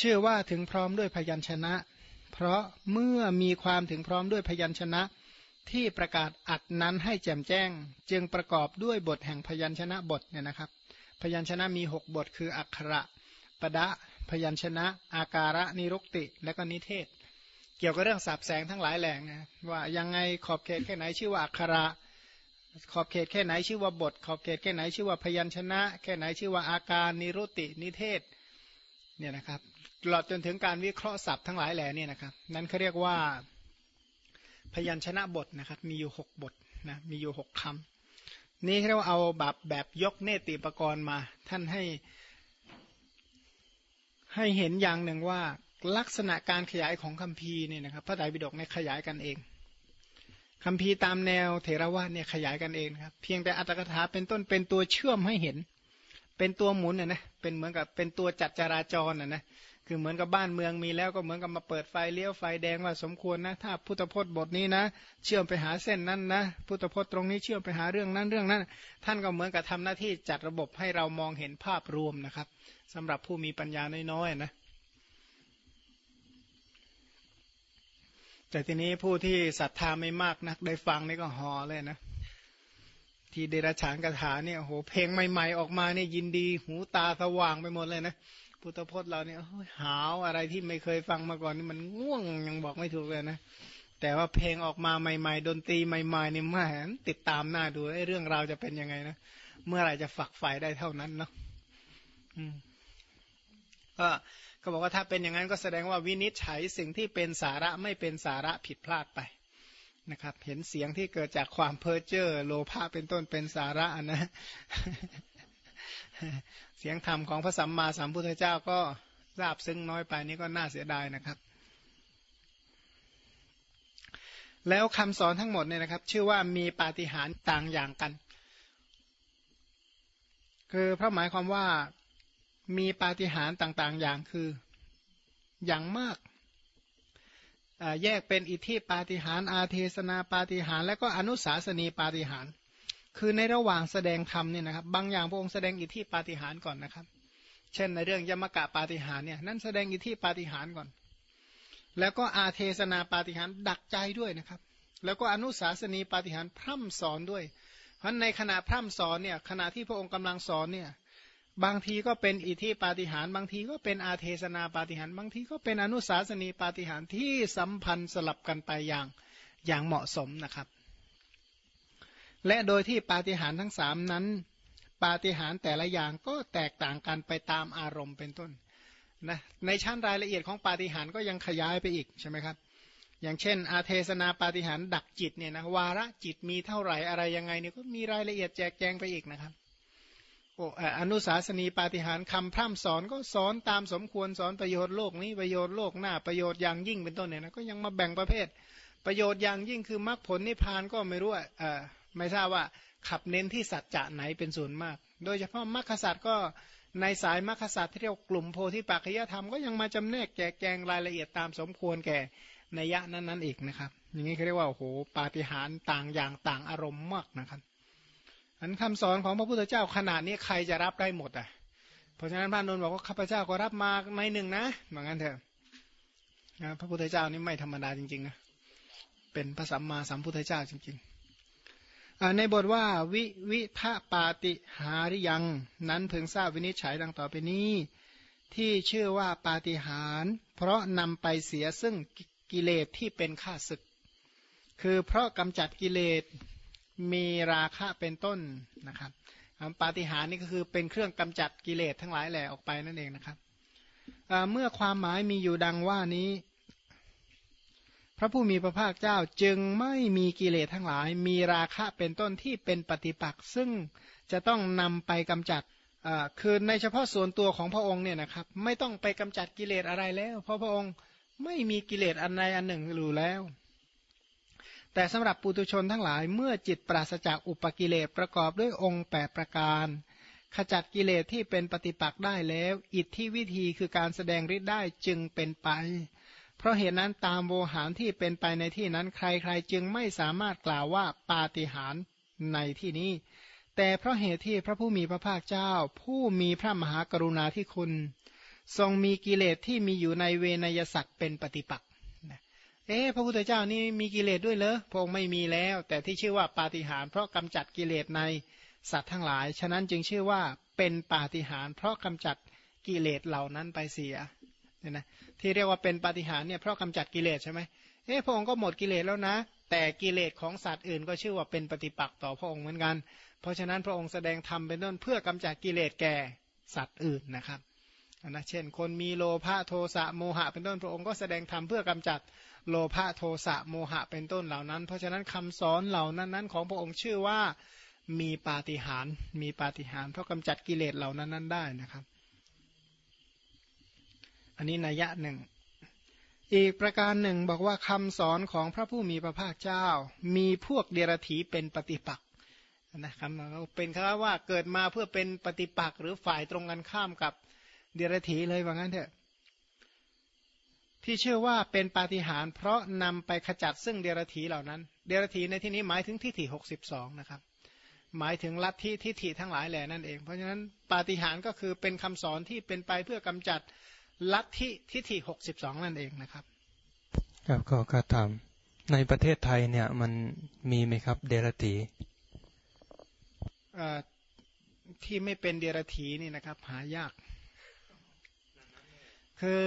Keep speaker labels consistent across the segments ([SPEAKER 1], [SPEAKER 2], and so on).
[SPEAKER 1] ชื่อว่าถึงพร้อมด้วยพยัญชนะ เพราะเมื่อมีความถึงพร้อมด้วยพยัญชนะ ที่ประกาศอัดนั้นให้แจ่มแจ้ง จึงประกอบด้วยบทแห่งพยัญชนะบทเนี่ยนะครับ พยัญชนะมีหกบทคืออักขระปะดะพยัญชนะ อาการะนิรุกติ และก็นิเทศ เกี่ยวกับเรื่องสับแสงทั้งหลายแหล่งนะว่ายังไงขอบเขตแค่ไหนชื่อว่าอักขระ ขอบเขตแค่ไหนชื่อว่าบท ขอบเขตแค่ไหนชื่อว่าพยัญชนะ แค่ไหนชื่อว่าอาการนิรุตินิเทศ เนี่ยนะครับตลอดจนถึงการวิเคราะห์ศัพท์ทั้งหลายแหล่นี่นะครับ นั้นเขาเรียกว่าพยัญชนะบทนะครับ มีอยู่หกบทนะมีอยู่หกคำนี่เรียกว่าเอาแบบแบบยกเนติปกรณ์มา ท่านให้ ให้เห็นอย่างหนึ่งว่าลักษณะการขยายของคัมภีร์เนี่ยนะครับ พระไตรปิฎกเนี่ยขยายกันเองคัมภีร์ตามแนวเถรวาทเนี่ยขยายกันเองครับ เพียงแต่อัตถกถาเป็นต้นเป็นตัวเชื่อมให้เห็น เป็นตัวหมุนนะนะเป็นเหมือนกับเป็นตัวจัดจราจรนะนะคือเหมือนกับบ้านเมืองมีแล้วก็เหมือนกับมาเปิดไฟเลี้ยวไฟแดงว่าสมควรนะถ้าพุทธพจน์บทนี้นะ เชื่อมไปหาเส้นนั้นนะพุทธพจน์ตรงนี้เชื่อมไปหาเรื่องนั้นเรื่องนั้น ท่านก็เหมือนกับทำหน้าที่จัดระบบให้เรามองเห็นภาพรวมนะครับสำหรับผู้มีปัญญาน้อยๆนะแต่ทีนี้ผู้ที่ศรัทธาไม่มากนักได้ฟังนี่ก็หอเลยนะ ที่เดรัจฉานกถาเนี่ยโหเพลงใหม่ๆ ออกมาเนี่ยยินดีหูตาสว่างไปหมดเลยนะพุทธพจน์เราเนี่ยหาวอะไรที่ไม่เคยฟังมาก่อนนี่มันง่วงยังบอกไม่ถูกเลยนะแต่ว่าเพลงออกมาใหม่ๆ ดนตรีใหม่ๆนี่มาติดตามหน้าดูไอ้เรื่องราวจะเป็นยังไงนะเมื่อไหร่จะฝักใฝ่ได้เท่านั้นเนาะก็เขาบอกว่าถ้าเป็นอย่างนั้นก็แสดงว่าวินิจฉัยสิ่งที่เป็นสาระไม่เป็นสาระผิดพลาดไป นะครับเห็นเสียงที่เกิดจากความเพ้อเจ้อโลภะเป็นต้นเป็นสาระนะ เสียงธรรมของพระสัมมาสัมพุทธเจ้าก็ทราบซึ้งน้อยไปนี่ก็น่าเสียดายนะครับ แล้วคำสอนทั้งหมดเนี่ยนะครับ ชื่อว่ามีปาฏิหาริย์ต่างอย่างกัน คือพระหมายความว่ามีปาฏิหาริย์ต่าง ๆ อย่างคืออย่างมาก แยกเป็นอิทธิปาฏิหาริย์อาเทศนาปาฏิหาริย์และก็อนุสาสนีปาฏิหาริย์คือในระหว่างแสดงธรรมเนี่ยนะครับบางอย่างพระองค์แสดงอิทธิปาฏิหาริย์ก่อนนะครับ เช่นในเรื่องยมกะปาฏิหาริย์เนี่ยนั่นแสดงอิทธิปาฏิหาริย์ก่อน แล้วก็อาเทศนาปาฏิหาริย์ดักใจด้วยนะครับ แล้วก็อนุสาสนีปาฏิหาริย์พร่ำสอนด้วย เพราะในขณะพร่ำสอนเนี่ยขณะที่พระองค์กำลังสอนเนี่ย บางทีก็เป็นอิทธิปาฏิหาริย์บางทีก็เป็นอาเทศนาปาฏิหาริย์บางทีก็เป็นอนุสาสนีปาฏิหาริย์ที่สัมพันธ์สลับกันไปอย่างอย่างเหมาะสมนะครับ และโดยที่ปาฏิหาริย์ทั้งสามนั้น ปาฏิหาริย์แต่ละอย่างก็แตกต่างกันไปตามอารมณ์เป็นต้นนะในชั้นรายละเอียดของปาฏิหาริย์ก็ยังขยายไปอีกใช่ไหมครับ อย่างเช่น อาเทศนาปาฏิหาริย์ดักจิตเนี่ยนะวาระจิตมีเท่าไหร่อะไรยังไงเนี่ยก็มีรายละเอียดแจกแจงไปอีกนะครับ โอ้อนุสาสนีปาฏิหารคำพร่ำสอนก็สอนตามสมควรสอนประโยชน์โลกนี้ประโยชน์โลกหน้าประโยชน์อย่างยิ่งเป็นต้นเนี่ยนะก็ยังมาแบ่งประเภท ประโยชน์อย่างยิ่งคือมรรคผลนิพพานก็ไม่รู้อ่าไม่ทราบว่าขับเน้นที่สัจจะไหนเป็นส่วนมาก โดยเฉพาะมรรคสัตว์ก็ในสายมรรคสัตว์ที่เรียกกลุ่มโพธิปัจจยธรรมก็ยังมาจำแนกแจกแจงรายละเอียดตามสมควรแก่ในยะนั้นนั้นอีกนะครับ อย่างนี้เขาเรียกว่าโอ้โหปาฏิหาริย์ต่างอย่างต่างอารมณ์มากนะครับ อันคำสอนของพระพุทธเจ้าขนาดนี้ใครจะรับได้หมดอะ เพราะฉะนั้นพระนนท์บอกว่าข้าพเจ้าก็รับมาไม่หนึ่งนะเหมือนกันเถอะนะพระพุทธเจ้านี่ไม่ธรรมดาจริงๆนะเป็นพระสัมมาสัมพุทธเจ้าจริงๆในบทว่าวิวิภาปาติหาริยัง นั้นเพิ่งทราบวินิจฉัยดังต่อไปนี้ ที่ชื่อว่าปาติหารเพราะนำไปเสียซึ่งกิเลสที่เป็นข้าศึก คือเพราะกำจัดกิเลส มีราคะเป็นต้นนะครับปาฏิหาริย์นี่ก็คือเป็นเครื่องกำจัดกิเลสทั้งหลายแหล่ออกไปนั่นเองนะครับเมื่อความหมายมีอยู่ดังว่านี้ พระผู้มีพระภาคเจ้าจึงไม่มีกิเลสทั้งหลาย มีราคะเป็นต้นที่เป็นปฏิปักษ์ซึ่งจะต้องนำไปกำจัดคือในเฉพาะส่วนตัวของพระองค์เนี่ยนะครับไม่ต้องไปกำจัดกิเลสอะไรแล้ว เพราะพระองค์ไม่มีกิเลสอันใดอันหนึ่งอยู่แล้ว แต่สำหรับปุตุชนทั้งหลายเมื่อจิตปราศจากอุปกิเลสประกอบด้วยองค์แปดประการ ขจัดกิเลสที่เป็นปฏิปักษ์ได้แล้ว อิทธิวิธีคือการแสดงฤทธิ์ได้จึงเป็นไป เพราะเหตุนั้นตามโวหารที่เป็นไปในที่นั้นใครๆ จึงไม่สามารถกล่าวว่าปาฏิหาริย์ในที่นี้ แต่เพราะเหตุที่พระผู้มีพระภาคเจ้า ผู้มีพระมหากรุณาธิคุณ ทรงมีกิเลสที่มีอยู่ในเวนยสัตว์เป็นปฏิปักษ์ เอ๊ะพระพุทธเจ้านี่มีกิเลสด้วยเหรอพระองค์ไม่มีแล้ว แต่ที่ชื่อว่าปาฏิหาริย์เพราะกำจัดกิเลสในสัตว์ทั้งหลาย ฉะนั้นจึงชื่อว่าเป็นปาฏิหาริย์เพราะกำจัดกิเลสเหล่านั้นไปเสียเนี่ยนะที่เรียกว่าเป็นปาฏิหาริย์เนี่ยเพราะกำจัดกิเลสใช่ไหมเอ๊ะพระองค์ก็หมดกิเลสแล้วนะ แต่กิเลสของสัตว์อื่น ก็ชื่อว่าเป็นปฏิปักษ์ต่อพระองค์เหมือนกัน เพราะฉะนั้นพระองค์แสดงธรรมเป็นต้นเพื่อกำจัดกิเลสแก่สัตว์อื่นนะครับนะเช่น คนมีโลภะโทสะโมหะเป็นต้นพระองค์ก็แสดงธรรมเพื่อกำจัด โลภะโทสะโมหะเป็นต้นเหล่านั้น เพราะฉะนั้นคำสอนเหล่านั้นนั้นของพระองค์ชื่อว่ามีปาฏิหาริย์มีปาฏิหาริย์เพราะกำจัดกิเลสเหล่านั้นนั้นได้นะครับ อันนี้นัยยะหนึ่งอีกประการหนึ่งบอกว่าคำสอนของพระผู้มีพระภาคเจ้า มีพวกเดรัจฉีเป็นปฏิปักษ์นะครับเป็นคำว่าเกิดมาเพื่อเป็นปฏิปักษ์หรือฝ่ายตรงกันข้ามกับเดรัจฉีเลยว่างั้นเถอะ ที่เชื่อว่าเป็นปาฏิหาริย์เพราะนำไปขจัดซึ่งเดรัจฉีเหล่านั้น เดรัจฉีในที่นี้หมายถึงทิฏฐิหกสิบสองนะครับ หมายถึงลัทธิทิฏฐิทั้งหลายแหล่นั่นเอง เพราะฉะนั้นปาฏิหาริย์ก็คือเป็นคำสอนที่เป็นไปเพื่อกำจัดลัทธิทิฏฐิหกสิบสองนั่นเองนะครับ
[SPEAKER 2] ครับก็กระทำในประเทศไทยเนี่ยมันมีไหมครับ เดรัจฉี
[SPEAKER 1] ที่ไม่เป็นเดรัจฉีนี่นะครับ หายาก คือ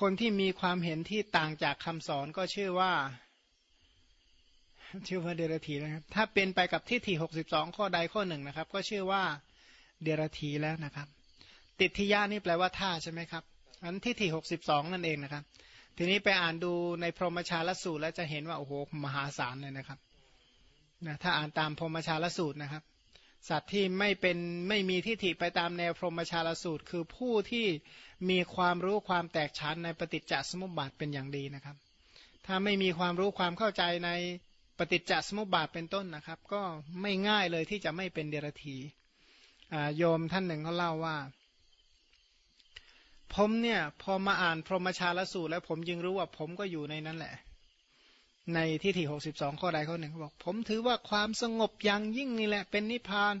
[SPEAKER 1] คนที่มีความเห็นที่ต่างจากคำสอนก็ชื่อว่า ชื่อว่าเดรธีนะครับ ถ้าเป็นไปกับทิฏฐิหกสิบสองข้อใดข้อหนึ่งนะครับ ก็ชื่อว่าเดรธีแล้วนะครับ ติทิยานี่แปลว่าท่าใช่ไหมครับอันทิฏฐิหกสิบสองนั่นเองนะครับ ทีนี้ไปอ่านดูในพรหมชาลสูตร แล้วจะเห็นว่าโอ้โหมหาศาลเลยนะครับนะถ้าอ่านตามพรหมชาลสูตรนะครับ สัตว์ที่ไม่เป็นไม่มีทิฏฐิไปตามแนวพรหมชาลสูตร คือผู้ที่มีความรู้ความแตกฉานในปฏิจจสมุปบาทเป็นอย่างดีนะครับ ถ้าไม่มีความรู้ความเข้าใจในปฏิจจสมุปบาทเป็นต้นนะครับ ก็ไม่ง่ายเลยที่จะไม่เป็นเดรัจฉีโยมท่านหนึ่งเขาเล่าว่า ผมเนี่ยพอมาอ่านพรหมชาลสูตร แล้วผมยึงรู้ว่าผมก็อยู่ในนั้นแหละ ในที่ที่หกสิบสองข้อใดข้อหนึ่งเขาบอกผมถือว่าความสงบอย่างยิ่งนี่แหละ เป็นนิพพาน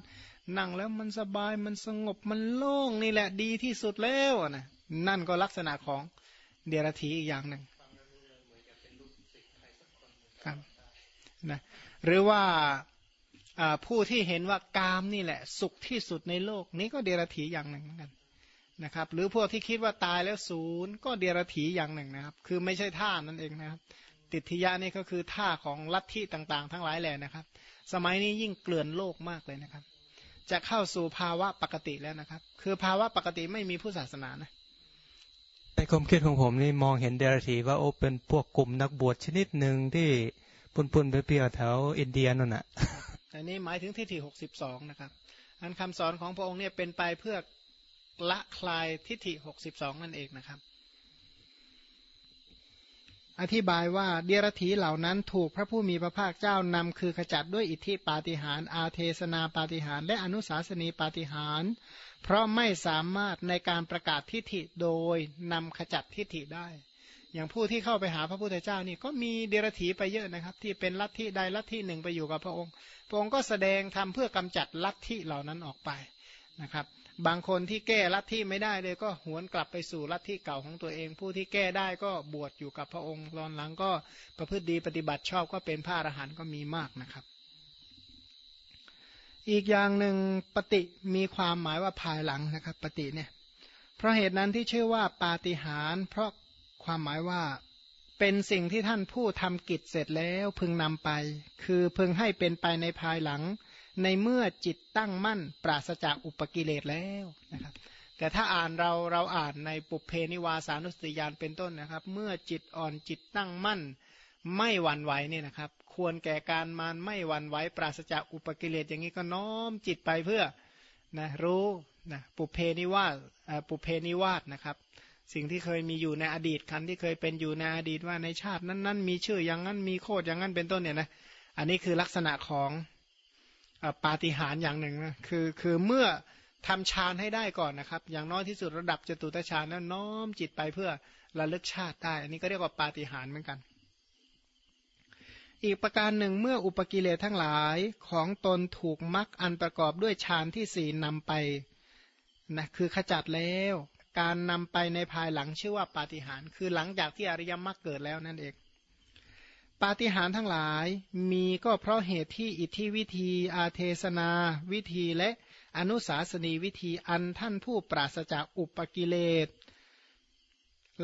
[SPEAKER 1] นั่งแล้วมันสบายมันสงบมันโล่งนี่แหละดีที่สุดแล้วนะนั่นก็ลักษณะของเดรัจฉีอีกอย่างหนึ่งครับนะหรือว่าผู้ที่เห็นว่ากามนี่แหละ สุขที่สุดในโลกนี้ก็เดรัจฉีอย่างหนึ่งเหมือนกันนะครับ หรือพวกที่คิดว่าตายแล้วศูนย์ก็เดรัจฉีอย่างหนึ่งนะครับ คือไม่ใช่ท่านั่นเองนะครับ ติทิยะนี่ก็คือท่าของลัทธิต่างๆ ทั้งหลายแหล่นะครับ สมัยนี้ยิ่งเกลื่อนโลกมากเลยนะครับ จะเข้าสู่ภาวะปกติแล้วนะครับ คือภาวะปกติไม่มีผู้ศาสนานะ
[SPEAKER 2] ในความคิดของผมนี่มองเห็นเดรัจีว่าโอ้เป็นพวกกลุ่มนักบวชชนิดหนึ่งที่ปุ่นๆไปเปียวแถวอินเดียนั่นแหะ
[SPEAKER 1] อันนี้หมายถึงทิฏฐิหกสิบสองนะครับ อันคำสอนของพระองค์เนี่ยเป็นไปเพื่อละคลายทิฏฐิหกสิบสองนั่นเองนะครับ อธิบายว่าเดียรถีเหล่านั้นถูกพระผู้มีพระภาคเจ้านำคือขจัดด้วยอิทธิปาฏิหารอาเทศนาปาฏิหารและอนุสาสนีปาฏิหารเพราะไม่สามารถในการประกาศทิฏฐิโดยนำขจัดทิฏฐิได้ อย่างผู้ที่เข้าไปหาพระพุทธเจ้านี่ก็มีเดรถีไปเยอะนะครับ ที่เป็นลัทธิใดลัทธิหนึ่งไปอยู่กับพระองค์ พระองค์ก็แสดงทำเพื่อกำจัดลัทธิเหล่านั้นออกไปนะครับ บางคนที่แก้ลัทธิไม่ได้เลยก็หวนกลับไปสู่ลัทธิเก่าของตัวเอง ผู้ที่แก้ได้ก็บวชอยู่กับพระองค์รอนหลังก็ประพฤติดีปฏิบัติชอบก็เป็นพระอรหันต์ก็มีมากนะครับ อีกอย่างหนึ่งปฏิมีความหมายว่าภายหลังนะครับ ปฏิเนี่ย เพราะเหตุนั้นที่ชื่อว่าปาฏิหาริย์เพราะความหมายว่าเป็นสิ่งที่ท่านผู้ทำกิจเสร็จแล้วพึงนำไป คือพึงให้เป็นไปในภายหลัง ในเมื่อจิตตั้งมั่นปราศจากอุปกิเลสแล้วนะครับแต่ถ้าอ่านเราเราอ่านในปุเพนิวาสานุสติยานเป็นต้นนะครับ เมื่อจิตอ่อนจิตตั้งมั่น ไม่หวั่นไหวเนี่ยนะครับ ควรแก่การมานไม่หวั่นไหวปราศจากอุปกิเลสอย่างนี้ก็น้อมจิตไปเพื่อนะรู้นะปุเพนิวาสปุเพนิวาสนะครับ สิ่งที่เคยมีอยู่ในอดีตคันที่เคยเป็นอยู่ในอดีตว่าในชาตินั้น ๆ มีชื่ออย่างนั้นมีโคดอย่างนั้นเป็นต้นเนี่ยนะอันนี้คือลักษณะของ ปาฏิหาริย์อย่างหนึ่งนะคือคือเมื่อทำฌานให้ได้ก่อนนะครับ อย่างน้อยที่สุดระดับจตุตฌานนั้นน้อมจิตไปเพื่อระลึกชาติได้อันนี้ก็เรียกว่าปาฏิหาริย์เหมือนกัน อีกประการหนึ่งเมื่ออุปกิเลสทั้งหลายของตนถูกมรรคอันประกอบด้วยฌานที่สี่นำไปนะคือขจัดแล้ว การนำไปในภายหลังชื่อว่าปาฏิหาริย์คือหลังจากที่อริยมรรคเกิดแล้วนั่นเอง ปาฏิหาริย์ทั้งหลายมีก็เพราะเหตุที่อิทธิวิธีอาเทศนา วิธีและอนุสาสนีวิธีอันท่านผู้ปราศจากอุปกิเลส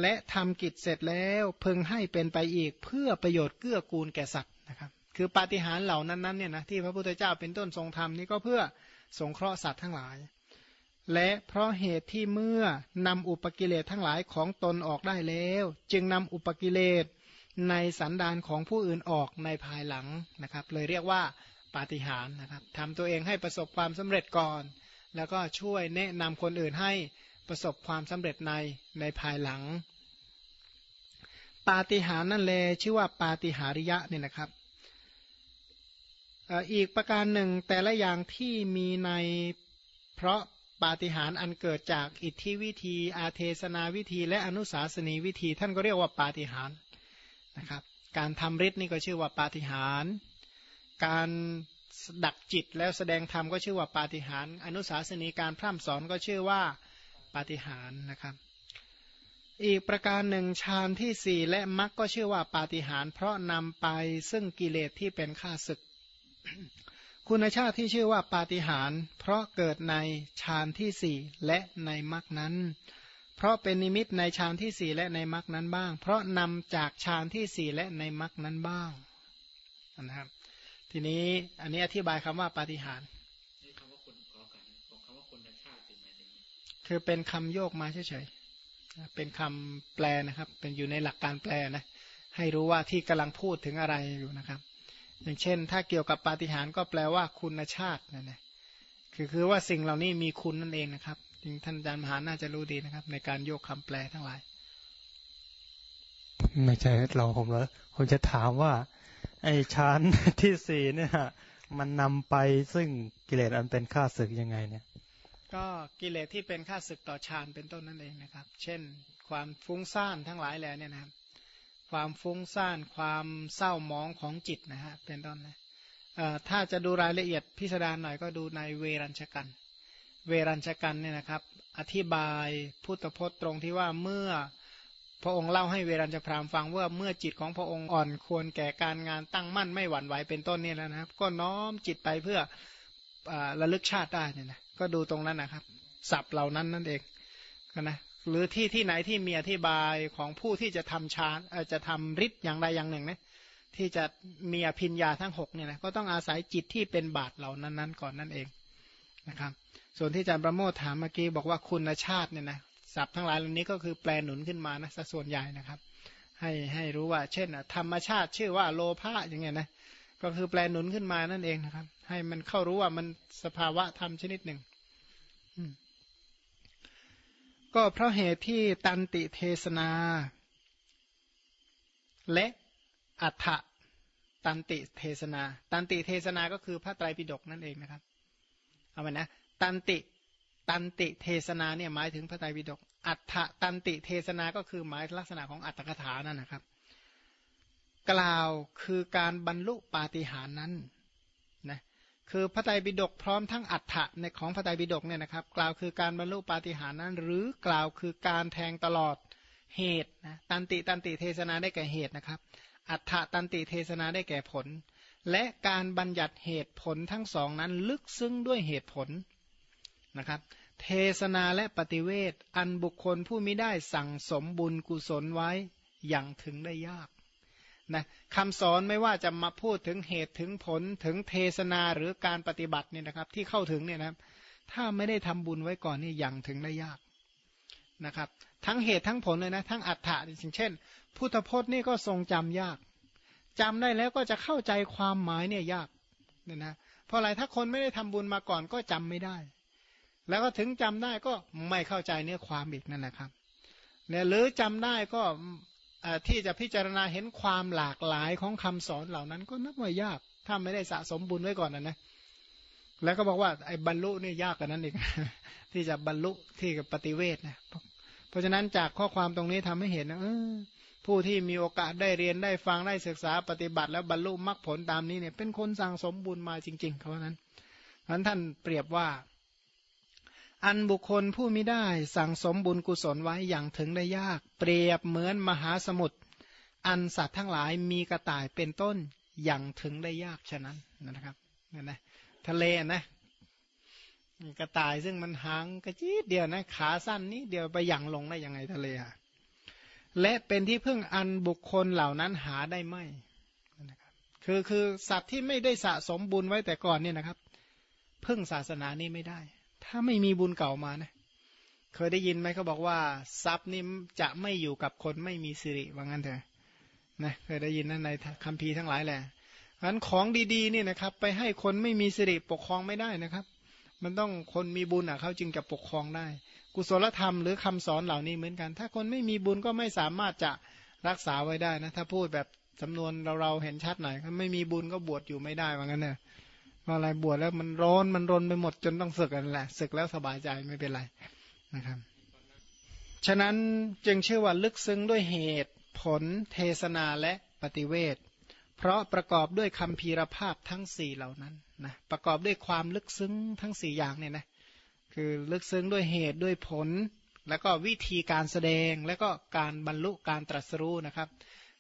[SPEAKER 1] และทำกิจเสร็จแล้วพึงให้เป็นไปอีกเพื่อประโยชน์เกื้อกูลแก่สัตว์นะครับคือปาฏิหาริย์เหล่านั้นๆเนี่ยนะที่พระพุทธเจ้าเป็นต้นทรงทำนี่ก็เพื่อสงเคราะห์สัตว์ทั้งหลาย และเพราะเหตุที่เมื่อนำอุปกิเลสทั้งหลายของตนออกได้แล้ว จึงนำอุปกิเลส ในสันดานของผู้อื่นออกในภายหลังนะครับ เลยเรียกว่าปาฏิหาริย์นะครับทำตัวเองให้ประสบความสำเร็จก่อน แล้วก็ช่วยแนะนำคนอื่นให้ประสบความสำเร็จในในภายหลัง ปาฏิหาริย์นั่นเลชื่อว่าปาฏิหาริยะเนี่ยนะครับอีกประการหนึ่งแต่ละอย่างที่มีในเพราะปาฏิหาริย์อันเกิดจากอิทธิวิธี อาเทศนาวิธี และอนุสาสนีวิธี ท่านก็เรียกว่าปาฏิหาริย์ นะครับ การทำฤทธิ์นี่ก็ชื่อว่าปาฏิหาริย์การดักจิตแล้วแสดงธรรมก็ชื่อว่าปาฏิหาริย์อนุสาสนีการพร่ำสอนก็ชื่อว่าปาฏิหาริย์นะครับ อีกประการหนึ่งฌานที่สี่และมรรคก็ชื่อว่าปาฏิหาริย์เพราะนำไปซึ่งกิเลสที่เป็นข้าศึก คุณชาติที่ชื่อว่าปาฏิหาริย์เพราะเกิดในฌานที่สี่และในมรรคนั้น เพราะเป็นนิมิตในฌานที่สี่และในมรรคนั้นบ้าง เพราะนำจากฌานที่สี่และในมรรคนั้นบ้างนะครับ ทีนี้อันนี้อธิบายคำว่าปาฏิหาริย์คือเป็นคำโยกมาเฉยๆเป็นคำแปลนะครับ เป็นอยู่ในหลักการแปลนะ ให้รู้ว่าที่กำลังพูดถึงอะไรอยู่นะครับ อย่างเช่น ถ้าเกี่ยวกับปาฏิหาริย์ก็แปลว่าคุณชาตินั่นแหละคือคือว่าสิ่งเหล่านี้มีคุณนั่นเองนะครับจ ริงท่านอาจารย์มหาน่าจะรู้ดีนะครับ ในการโยกคำแปลทั้งหลาย
[SPEAKER 2] ไม่ใช่เราผมแล้วผมจะถามว่า ไอ้ชั้นที่สี่เนี่ยมันนำไปซึ่งกิเลสอันเป็นข้าศึกยังไงเนี่ย
[SPEAKER 1] ก็กิเลสที่เป็นข้าศึกต่อฌานเป็นต้นนั่นเองนะครับ เช่น ความฟุ้งซ่านทั้งหลายแหล่เนี่ยนะครับ ความฟุ้งซ่านความเศร้าหมองของจิตนะฮะเป็นต้นนะถ้าจะดูรายละเอียดพิสดารหน่อยก็ดูในเวรัญชกัน เวรัญชกันเนี่ยนะครับ อธิบายพุทธพจน์ตรงที่ว่าเมื่อพระองค์เล่าให้เวรัญชพรามฟังว่าเมื่อจิตของพระองค์อ่อนควรแก่การงานตั้งมั่นไม่หวั่นไหวเป็นต้นนี่แล้วนะครับ ก็น้อมจิตไปเพื่ออระลึกชาติได้เนี่ยนะก็ดูตรงนั้นนะครับสับเหล่านั้นนั่นเองนะหรือที่ที่ไหนที่มีอธิบายของผู้ที่จะทำฌานจะทำฤทธิ์อย่างใดอย่างหนึ่งนะที่จะมีอภิญญาทั้งหกเนี่ยนะก็ต้องอาศัยจิตที่เป็นบาตเหล่านั้นๆก่อนนั่นเองนะครับ ส่วนที่อาจารย์ประโมทถามเมื่อกี้บอกว่าคุณชาติเนี่ยนะศัพท์ทั้งหลายเหล่านี้ก็คือแปลหนุนขึ้นมานะส่วนใหญ่นะครับ ให้ให้รู้ว่า เช่น ธรรมชาติชื่อว่าโลภะอย่างเงี้ยนะก็คือแปลหนุนขึ้นมานั่นเองนะครับ ให้มันเข้ารู้ว่ามันสภาวะธรรมชนิดหนึ่งก็เพราะเหตุที่ตันติเทศนา และอัฏฐตันติเทศนา ตันติเทศนาก็คือพระไตรปิฎกนั่นเองนะครับ เอาไปนะ ตันติตันติเทศนาเนี่ยหมายถึงพระไตรปิฎกอัฏฐตันติเทศนาก็คือหมายลักษณะของอรรถกถานั่นนะครับ กล่าวคือการบรรลุปาฏิหาริย์นั้นนะคือพระไตรปิฎกพร้อมทั้งอัฏฐะในของพระไตรปิฎกเนี่ยนะครับ กล่าวคือการบรรลุปาฏิหาริย์นั้น หรือกล่าวคือการแทงตลอดเหตุนะตันติตันติเทศนาได้แก่เหตุนะครับ อัฏฐตันติเทศนาได้แก่ผล และการบัญญัติเหตุผลทั้งสองนั้นลึกซึ้งด้วยเหตุผล นะครับ เทศนาและปฏิเวทอันบุคคลผู้มิได้สั่งสมบุญกุศลไว้อย่างถึงได้ยากนะคำสอนไม่ว่าจะมาพูดถึงเหตุถึงผลถึงเทศนาหรือการปฏิบัติเนี่ยนะครับที่เข้าถึงเนี่ยนะครับ ถ้าไม่ได้ทำบุญไว้ก่อนนี่ยังถึงได้ยากนะครับ ทั้งเหตุทั้งผลเลยนะ ทั้งอัฏฐะอย่างเช่น พุทธพจน์นี่ก็ทรงจำยากจำได้แล้วก็จะเข้าใจความหมายเนี่ยยากเนี่ยนะเพราะอะไรถ้าคนไม่ได้ทำบุญมาก่อนก็จำไม่ได้ แล้วก็ถึงจำได้ก็ไม่เข้าใจเนื้อความอีกนั่นแหละครับเนี่ยหรือจำได้ก็ที่จะพิจารณาเห็นความหลากหลายของคำสอนเหล่านั้น ก็นับว่ายากถ้าไม่ได้สะสมบุญไว้ก่อนนะนะแล้วก็บอกว่าไอ้บรรลุนี่ยากกว่านั้นอีกที่จะบรรลุที่กับปฏิเวทนะเพราะฉะนั้นจากข้อความตรงนี้ทำให้เห็นนะผู้ที่มีโอกาสได้เรียนได้ฟังได้ศึกษาปฏิบัติ แล้วบรรลุมรรคผลตามนี้เนี่ยเป็นคนสั่งสมบุญมาจริง ๆ เขานั้นนั้นท่านเปรียบว่า อันบุคคลผู้มิได้สั่งสมบุญกุศลไว้อย่างถึงได้ยาก เปรียบเหมือนมหาสมุทรอันสัตว์ทั้งหลายมีกระต่ายเป็นต้นอย่างถึงได้ยากฉะนั้นนะครับนี่นะทะเลนะกระต่ายซึ่งมันหางกระจีดเดียวนะขาสั้นนี้เดียวไปยังลงได้ยังไงทะเลอะและเป็นที่พึ่งอันบุคคลเหล่านั้นหาได้ไม่นะครับคือคือสัตว์ที่ไม่ได้สะสมบุญไว้แต่ก่อนเนี่ยนะครับ พึ่งศาสนานี้ไม่ได้ ถ้าไม่มีบุญเก่ามานะ เคยได้ยินไหมเขาบอกว่า ทรัพย์นี่จะไม่อยู่กับคนไม่มีสิริว่างั้นเถอะนะเคยได้ยินนะในคัมภีร์ทั้งหลายแหละงั้นของดีๆนี่นะครับ ไปให้คนไม่มีสิริปกครองไม่ได้นะครับ มันต้องคนมีบุญอะเขาจึงจะปกครองได้ กุศลธรรมหรือคำสอนเหล่านี้เหมือนกัน ถ้าคนไม่มีบุญก็ไม่สามารถจะรักษาไว้ได้นะ ถ้าพูดแบบจำนวนเราเราเห็นชัดหน่อยไม่มีบุญก็บวชอยู่ไม่ได้ว่างั้นเนอะ อะไรบวชแล้วมันร้อนมันรนไปหมดจนต้องศึกกันแหละศึกแล้วสบายใจไม่เป็นไรนะครับ ฉะนั้นจึงชื่อว่าลึกซึ้งด้วยเหตุผลเทศนาและปฏิเวทเพราะประกอบด้วยคำพีรภาพทั้งสี่เหล่านั้นนะประกอบด้วยความลึกซึ้งทั้งสี่อย่างเนี่ยนะคือลึกซึ้งด้วยเหตุด้วยผล แล้วก็วิธีการแสดงแล้วก็การบรรลุการตรัสรู้นะครับ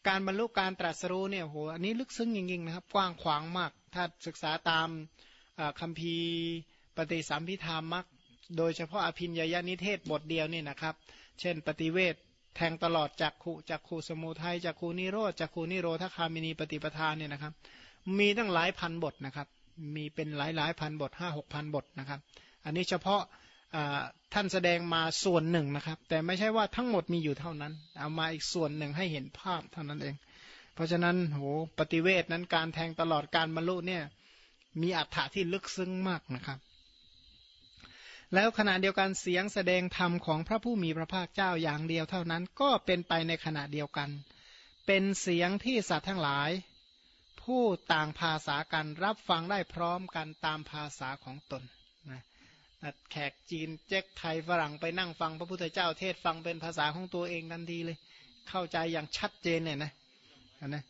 [SPEAKER 1] การบรรลุการตรัสรู้เนี่ยโหอันนี้ลึกซึ้งจริงๆนะครับ กว้างขวางมาก ถ้าศึกษาตามคำพีปฏิสัมพิธามักโดยเฉพาะอภินญญานิเทศบทเดียวนี่นะครับ เช่น ปฏิเวทแทงตลอดจากขุจากขูสมุทัยจากขูนิโรธจากขูนิโรธคามินีปฏิปทานเนี่ยนะครับ มีตั้งหลายพันบทนะครับ มีเป็นหลายหลายพันบทห้าหกพันบทนะครับ อันนี้เฉพาะท่านแสดงมาส่วนหนึ่งนะครับ แต่ไม่ใช่ว่าทั้งหมดมีอยู่เท่านั้น เอามาอีกส่วนหนึ่งให้เห็นภาพเท่านั้นเอง เพราะฉะนั้นโหปฏิเวทนั้นการแทงตลอดการบรรลุเนี่ยมีอัฏฐะที่ลึกซึ้งมากนะครับ แล้วขณะเดียวกันเสียงแสดงธรรมของพระผู้มีพระภาคเจ้าอย่างเดียวเท่านั้นก็เป็นไปในขณะเดียวกัน เป็นเสียงที่สัตว์ทั้งหลาย ผู้ต่างภาษากันรับฟังได้พร้อมกันตามภาษาของตนนะแขกจีนเจ๊กไทยฝรั่งไปนั่งฟังพระพุทธเจ้าเทศฟังเป็นภาษาของตัวเองทันทีเลย เข้าใจอย่างชัดเจนเนี่ยนะ นะ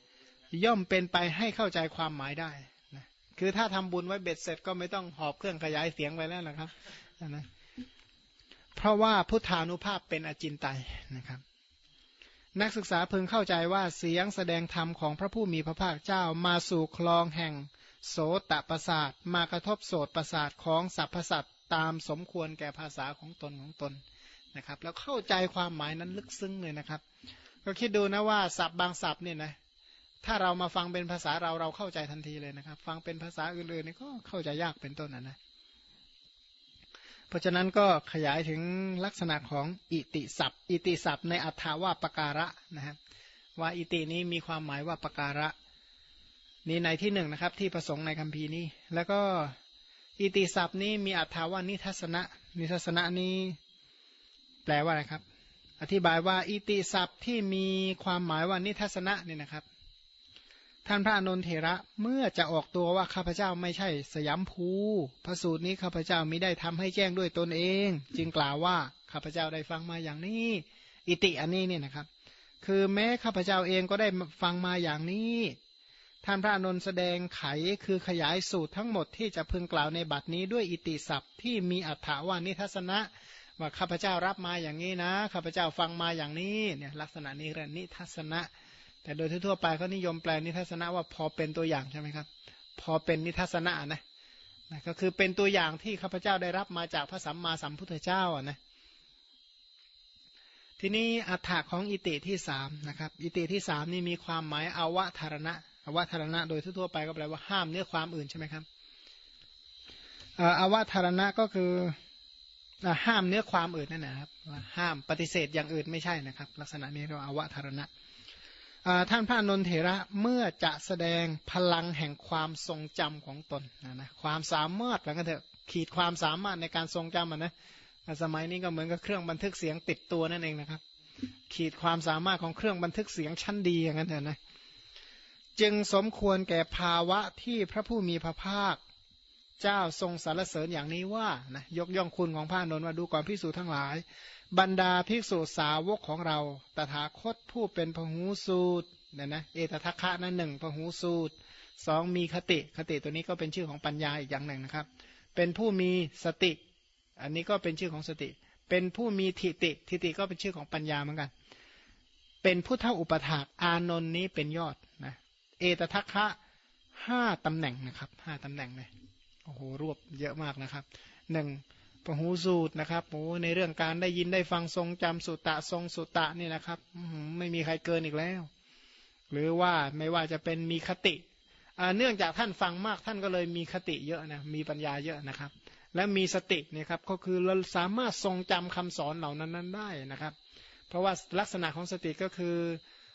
[SPEAKER 1] ย่อมเป็นไปให้เข้าใจความหมายได้นะคือถ้าทำบุญไว้เบ็ดเสร็จก็ไม่ต้องหอบเครื่องขยายเสียงไปแล้วนะครับนะเพราะว่าพุทธานุภาพเป็นอจินไตยนะครับนักศึกษาพึงเข้าใจว่าเสียงแสดงธรรมของพระผู้มีพระภาคเจ้ามาสู่คลองแห่ง โสตประสาทมากระทบโสตประสาทของสรรพสัตว์ตามสมควรแก่ภาษาของตนของตนนะครับ แล้วเข้าใจความหมายนั้นลึกซึ้งเลยนะครับ ก็คิดดูนะว่าศัพท์บางศัพท์เนี่ยนะถ้าเรามาฟังเป็นภาษาเราเราเข้าใจทันทีเลยนะครับ ฟังเป็นภาษาอื่นๆนี่ก็เข้าใจยากเป็นต้นนะนะเพราะฉะนั้นก็ขยายถึงลักษณะของอิติศัพท์ อิติศัพท์ในอัฏฐาว่าปการะนะครับว่าอิตินี้มีความหมายว่าปการะนี่ในที่หนึ่งนะครับ ที่ประสงค์ในคัมภีร์นี้ แล้วก็อิติศัพท์นี้มีอัฏฐาว่านิทัศนะนิทัศนะนี้แปลว่าอะไรครับ อธิบายว่าอิติศัพท์ที่มีความหมายว่านิทัศนะนี่นะครับ ท่านพระอนุนเถระเมื่อจะออกตัวว่าข้าพเจ้าไม่ใช่สยามภูพระสูตรนี้ข้าพเจ้ามิได้ทำให้แจ้งด้วยตนเอง จึงกล่าวว่าข้าพเจ้าได้ฟังมาอย่างนี้ อิติอันนี้เนี่ยนะครับ คือแม้ข้าพเจ้าเองก็ได้ฟังมาอย่างนี้ ท่านพระอนุนแสดงไขคือขยายสูตรทั้งหมดที่จะพึงกล่าวในบัดนี้ด้วยอิติศัพท์ที่มีอัฏฐาว่านิทัศนะ ว่าข้าพเจ้ารับมาอย่างนี้นะข้าพเจ้าฟังมาอย่างนี้เนี่ยลักษณะนี้เรียกนิทัศนะ แต่โดยทั่วไปเขานิยมแปลนิทัศนะว่าพอเป็นตัวอย่างใช่ไหมครับ พอเป็นนิทัศนะนะนะก็คือเป็นตัวอย่างที่ข้าพเจ้าได้รับมาจากพระสัมมาสัมพุทธเจ้าอะนะทีนี้อัฏฐะของอิติที่สามนะครับอิติที่สามนี่มีความหมายอวธารณะอวธารณะ โดยทั่วไปก็แปลว่าห้ามเนื้อความอื่นใช่ไหมครับอวธารณะก็คือ ห้ามเนื้อความอื่นนั่นนะครับ ห้ามปฏิเสธอย่างอื่นไม่ใช่นะครับ ลักษณะนี้เรียกว่าอวธารณะท่านพระนนเถระเมื่อจะแสดงพลังแห่งความทรงจำของตนนะนะความสามารถแล้วก็เถอะขีดความสามารถในการทรงจำมันนะสมัยนี้ก็เหมือนกับเครื่องบันทึกเสียงติดตัวนั่นเองนะครับ ขีดความสามารถของเครื่องบันทึกเสียงชั้นดีอย่างนั้นเถอะนะจึงสมควรแก่ภาวะที่พระผู้มีพระภาค เจ้าทรงสรรเสริญอย่างนี้ว่านะยกย่องคุณของพระนนท์ว่าดูก่อนพิสูจทั้งหลาย บรรดาภิกษุสาวกของเรา ตถาคตผู้เป็นพหูสูตรเนี่ยนะเอตทัคคะนั่นหนึ่งพหูสูตรสองมีคติคติตัวนี้ก็เป็นชื่อของปัญญาอีกอย่างหนึ่งนะครับ เป็นผู้มีสติ อันนี้ก็เป็นชื่อของสติ เป็นผู้มีทิติทิติก็เป็นชื่อของปัญญาเหมือนกัน เป็นผู้เท่าอุปถากอานนท์นี้เป็นยอดนะเอตทัคคะห้าตำแหน่งนะครับห้าตำแหน่งเลย โอ้โหรวบเยอะมากนะครับหนึ่งปหูสูตรนะครับโอ้ในเรื่องการได้ยินได้ฟังทรงจำสุตตะทรงสุตตะนี่นะครับไม่มีใครเกินอีกแล้ว หรือว่าไม่ว่าจะเป็นมีคติเนื่องจากท่านฟังมากท่านก็เลยมีคติเยอะนะมีปัญญาเยอะนะครับ และมีสติเนี่ยครับก็คือเราสามารถทรงจำคำสอนเหล่านั้นนั้นได้นะครับ เพราะว่าลักษณะของสติก็คือ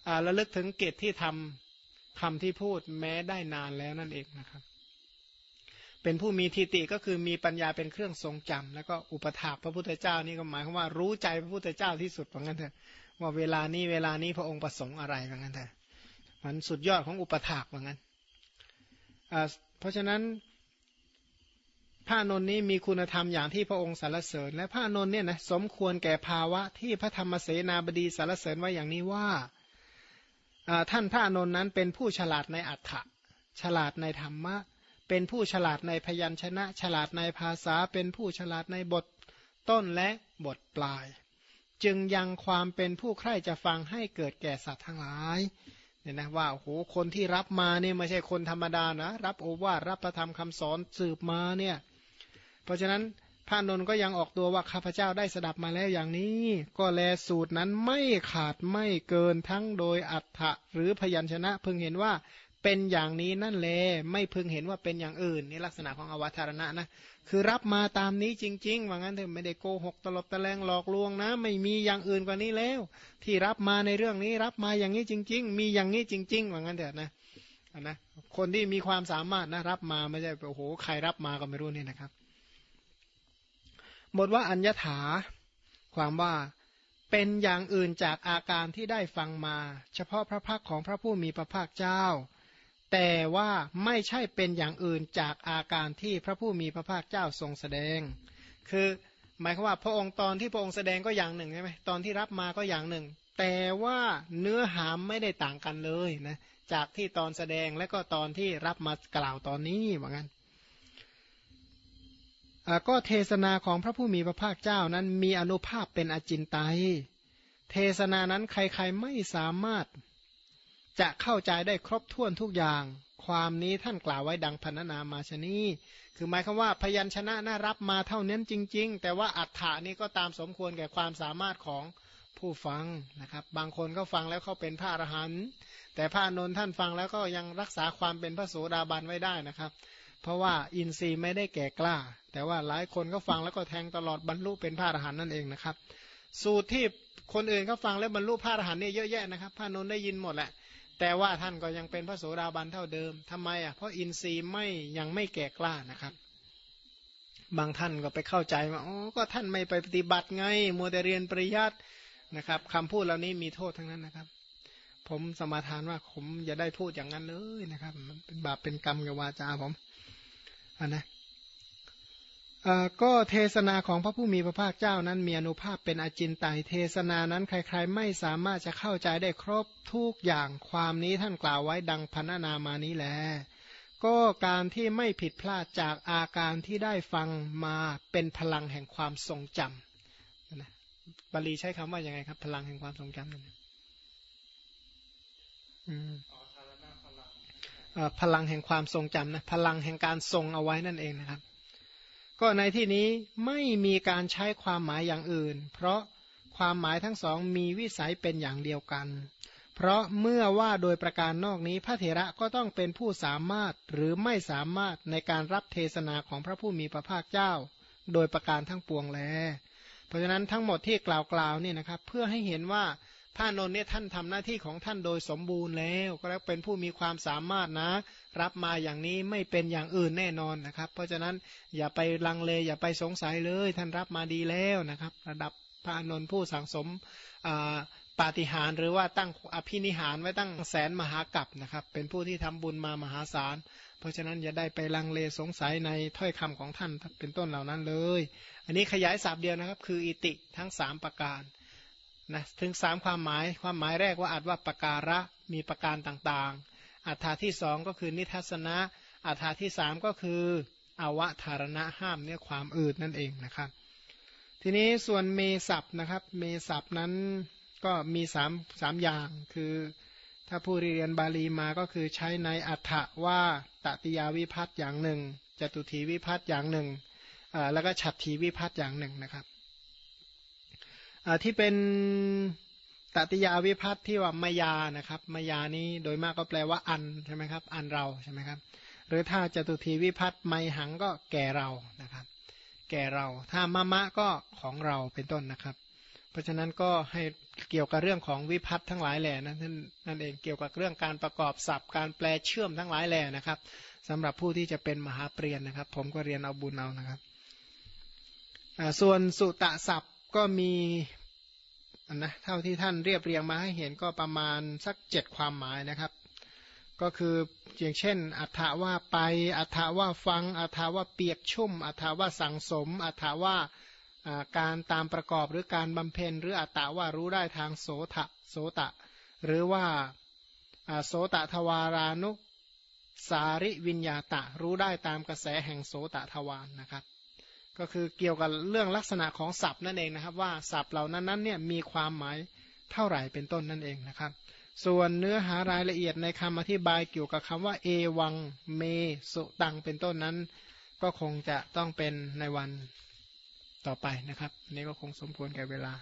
[SPEAKER 1] อระลึกถึงเกตที่ทำคำที่พูดแม้ได้นานแล้วนั่นเองนะครับ เป็นผู้มีทิฏฐิก็คือมีปัญญาเป็นเครื่องทรงจำแล้วก็อุปถากพระพุทธเจ้านี่ก็หมายความว่ารู้ใจพระพุทธเจ้าที่สุดเหมือนกันเถอะว่าเวลานี้เวลานี้พระองค์ประสงค์อะไรเหมือนกันเถอะมันสุดยอดของอุปถากเหมือนกันเพราะฉะนั้นพระนนท์นี้มีคุณธรรมอย่างที่พระองค์สรรเสริญ และพระนนท์เนี่ยนะสมควรแก่ภาวะที่พระธรรมเสนาบดีสรรเสริญไว้อย่างนี้ว่าท่านพระนนท์นั้นเป็นผู้ฉลาดในอัฏฐะฉลาดในธรรมะ เป็นผู้ฉลาดในพยัญชนะ ฉลาดในภาษา เป็นผู้ฉลาดในบทต้นและบทปลาย จึงยังความเป็นผู้ใคร่จะฟังให้เกิดแก่สัตว์ทั้งหลายเนี่ยนะว่าโอ้โหคนที่รับมาเนี่ยไม่ใช่คนธรรมดานะ รับโอวาทรับประธรรมคำสอนสืบมาเนี่ยเพราะฉะนั้นพระนนท์ก็ยังออกตัวว่าข้าพเจ้าได้สดับมาแล้วอย่างนี้ ก็แลสูตรนั้นไม่ขาดไม่เกินทั้งโดยอัฏฐะหรือพยัญชนะ พึงเห็นว่า เป็นอย่างนี้นั่นแลไม่พึงเห็นว่าเป็นอย่างอื่นนี่ลักษณะของอวัตารณะนะคือรับมาตามนี้จริงๆว่างั้นเถอะไม่ได้โกหกตลบตะแลงหลอกลวงนะ ไม่มีอย่างอื่นกว่านี้แล้ว ที่รับมาในเรื่องนี้รับมาอย่างนี้จริง ๆ มีอย่างนี้จริง ๆ ว่างั้นเถอะนะนะคนที่มีความสามารถนะรับมาไม่ใช่โอ้โหใครรับมาก็ไม่รู้นี่นะครับบทว่าอัญญถา ความว่าเป็นอย่างอื่นจากอาการที่ได้ฟังมา เฉพาะพระพักของพระผู้มีพระภาคเจ้า แต่ว่าไม่ใช่เป็นอย่างอื่นจากอาการที่พระผู้มีพระภาคเจ้าทรงแสดง คือหมายความว่าพระองค์ตอนที่พระองค์แสดงก็อย่างหนึ่งใช่ไหมตอนที่รับมาก็อย่างหนึ่ง แต่ว่าเนื้อหามไม่ได้ต่างกันเลยนะจากที่ตอนแสดงและก็ตอนที่รับมากล่าวตอนนี้เหมือนกันก็เทศนาของพระผู้มีพระภาคเจ้านั้นมีอนุภาพเป็นอจินไตยเทศนานั้นใครๆไม่สามารถ จะเข้าใจได้ครบถ้วนทุกอย่าง ความนี้ท่านกล่าวไว้ดังพันนามาชนีคือหมายคือว่าพยัญชนะน่ารับมาเท่านั้นจริง ๆ แต่ว่าอัฏฐานี่ก็ตามสมควรแก่ความสามารถของผู้ฟังนะครับ บางคนก็ฟังแล้วเขาเป็นพระอรหันต์แต่พระนนท์ท่านฟังแล้วก็ยังรักษาความเป็นพระโสดาบันไว้ได้นะครับ เพราะว่าอินทรีย์ไม่ได้แก่กล้า แต่ว่าหลายคนก็ฟังแล้วก็แทงตลอดบรรลุเป็นพระอรหันต์นั่นเองนะครับ สูตรที่คนอื่นเขาฟังแล้วบรรลุพระอรหันต์เนี่ยเยอะแยะนะครับ พระนนท์ได้ยินหมดแหละ แต่ว่าท่านก็ยังเป็นพระโสดาบันเท่าเดิมทำไมอะเพราะอินทรีย์ไม่ยังไม่แก่กล้านะครับ บางท่านก็ไปเข้าใจว่าอ๋อก็ท่านไม่ไปปฏิบัติไงมัวแต่เรียนปริยัตินะครับคำพูดเหล่านี้มีโทษทั้งนั้นนะครับ ผมสมาทานว่าผมอย่าได้พูดอย่างนั้นเลยนะครับ มันเป็นบาปเป็นกรรมกับวาจาผมอันนะ ก็เทศนาของพระผู้มีพระภาคเจ้านั้นมีอนุภาพเป็นอจินไตยเทศนานั้นใครๆ ไม่สามารถจะเข้าใจได้ครบทุกอย่างความนี้ท่านกล่าวไว้ดังพันนามานี้แล ก็การที่ไม่ผิดพลาดจากอาการที่ได้ฟังมาเป็นพลังแห่งความทรงจำนะบาลีใช้คำว่ายังไงครับ พลังแห่งความทรงจำนั่นพลังแห่งความทรงจำนะพลังแห่งการทรงเอาไว้นั่นเองนะครับ ก็ในที่นี้ไม่มีการใช้ความหมายอย่างอื่น เพราะความหมายทั้งสองมีวิสัยเป็นอย่างเดียวกัน เพราะเมื่อว่าโดยประการนอกนี้พระเถระก็ต้องเป็นผู้สามารถหรือไม่สามารถในการรับเทศนาของพระผู้มีพระภาคเจ้า โดยประการทั้งปวงแล เพราะฉะนั้นทั้งหมดที่กล่าวกล่าวนี่นะครับ เพื่อให้เห็นว่า พระนนท์เนี่ยท่านทำหน้าที่ของท่านโดยสมบูรณ์แล้ว ก็แล้วเป็นผู้มีความสามารถนะ รับมาอย่างนี้ไม่เป็นอย่างอื่นแน่นอนนะครับ เพราะฉะนั้นอย่าไปลังเลอย่าไปสงสัยเลย ท่านรับมาดีแล้วนะครับ ระดับพระนนท์ผู้สังสมปาฏิหาริย์หรือว่าตั้งอภินิหารไว้ตั้งแสนมหากัปนะครับ เป็นผู้ที่ทำบุญมามหาศาล เพราะฉะนั้นอย่าได้ไปลังเลสงสัยในถ้อยคำของท่านเป็นต้นเหล่านั้นเลย อันนี้ขยายสับเดียวนะครับ คืออิติทั้งสามประการ นะถึงสามความหมายความหมายแรกว่าอาจว่าประการะมีประการต่างๆ อัฏฐาที่สองก็คือนิทัศนะ อัฏฐาที่สามก็คืออวธารณะห้ามเนี่ยความอืดนั่นเองนะครับ ทีนี้ส่วนเมสับนะครับ เมสับนั้นก็มีสามสามอย่างคือ ถ้าผู้เรียนบาลีมาก็คือใช้ในอัฏฐว่าตติยาวิพัตอย่างหนึ่งจตุทีวิพัตอย่างหนึ่งแล้วก็ฉัตรทีวิพัตอย่างหนึ่งนะครับ ที่เป็นตติยาวิพัตที่ว่ามายานะครับมายานี้โดยมากก็แปลว่าอันใช่ไหมครับ อันเราใช่ไหมครับ หรือถ้าจตุทีวิพัตไมหังก็แก่เรานะครับ แก่เราถ้ามะมะก็ของเราเป็นต้นนะครับ เพราะฉะนั้นก็ให้เกี่ยวกับเรื่องของวิพัตทั้งหลายแหล่นั่นนั่นเองเกี่ยวกับเรื่องการประกอบศัพท์ การแปลเชื่อมทั้งหลายแหล่นะครับสำหรับผู้ที่จะเป็นมหาเปรียนนะครับ ผมก็เรียนเอาบุญเอานะครับส่วนสุตะศัพท์ ก็มีนะเท่าที่ท่านเรียบเรียงมาให้เห็นก็ประมาณสักเจ็ดความหมายนะครับ ก็คืออย่างเช่น อัฏฐว่าไป อัฏฐว่าฟัง อัฏฐว่าเปียกชุ่ม อัฏฐว่าสังสม อัฏฐว่าการตามประกอบหรือการบำเพ็ญหรืออัตตาว่ารู้ได้ทางโสตะโสตะ หรือว่าโสตะทวารานุสาริวิญญาตะ รู้ได้ตามกระแสแห่งโสตะทวารนนะครับ ก็คือเกี่ยวกับเรื่องลักษณะของศัพท์นั่นเองนะครับ ว่าศัพท์เหล่านั้นนั้นเนี่ยมีความหมายเท่าไหร่เป็นต้นนั่นเองนะครับ ส่วนเนื้อหารายละเอียดในคำอธิบายเกี่ยวกับคำว่าเอวังเมสุตังเป็นต้นนั้น ก็คงจะต้องเป็นในวันต่อไปนะครับ นี่ก็คงสมควรแก่เวลา